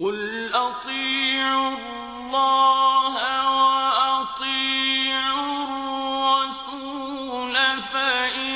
قُلْ أَطِيعُوا اللَّهَ وَأَطِيعُوا الرَّسُولَ ۖ فَإِن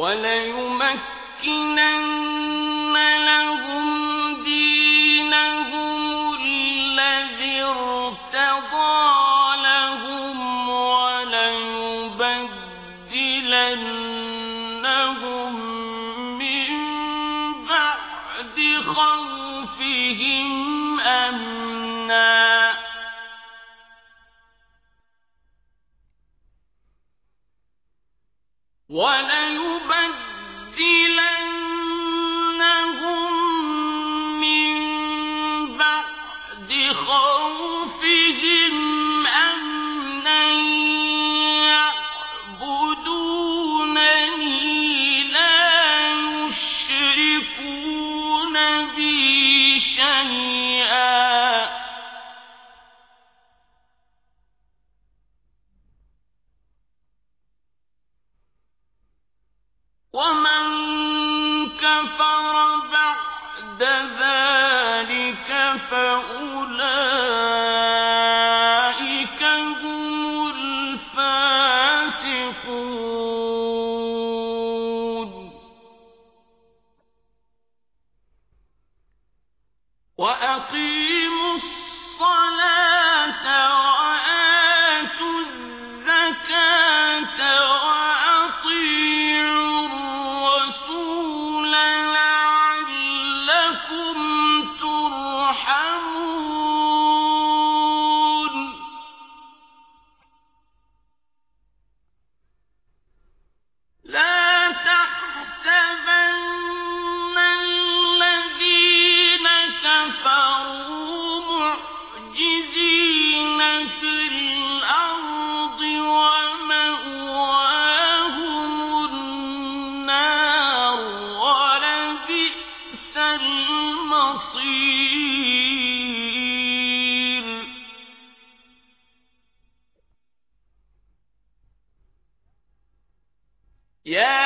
وَلَيُمَكِّنَنَّ لَهُمْ دِينَهُمُ الَّذِي ارْتَضَىٰ لَهُمْ وَلَيُبَدِّلَنَّهُم مِّن بَعْدِ خَوْفِهِمْ أَمْنًا ۚ يَعْبُدُونَنِي كَفَرَ بَعْدَ ذَٰلِكَ فَأُولَٰئِكَ Yeah.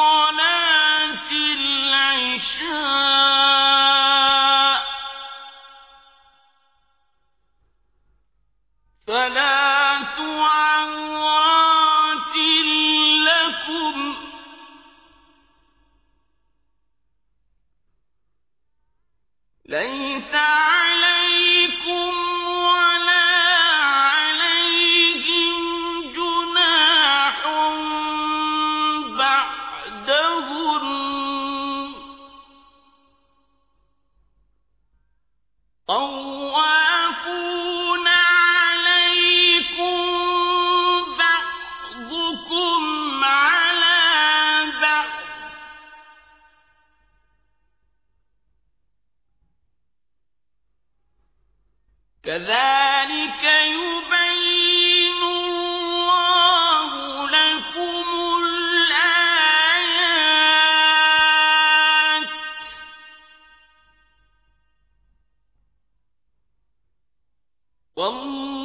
صَلَاةِ الْعِشَاءِ ۚ. كذلك يبين الله لكم الآيات. والله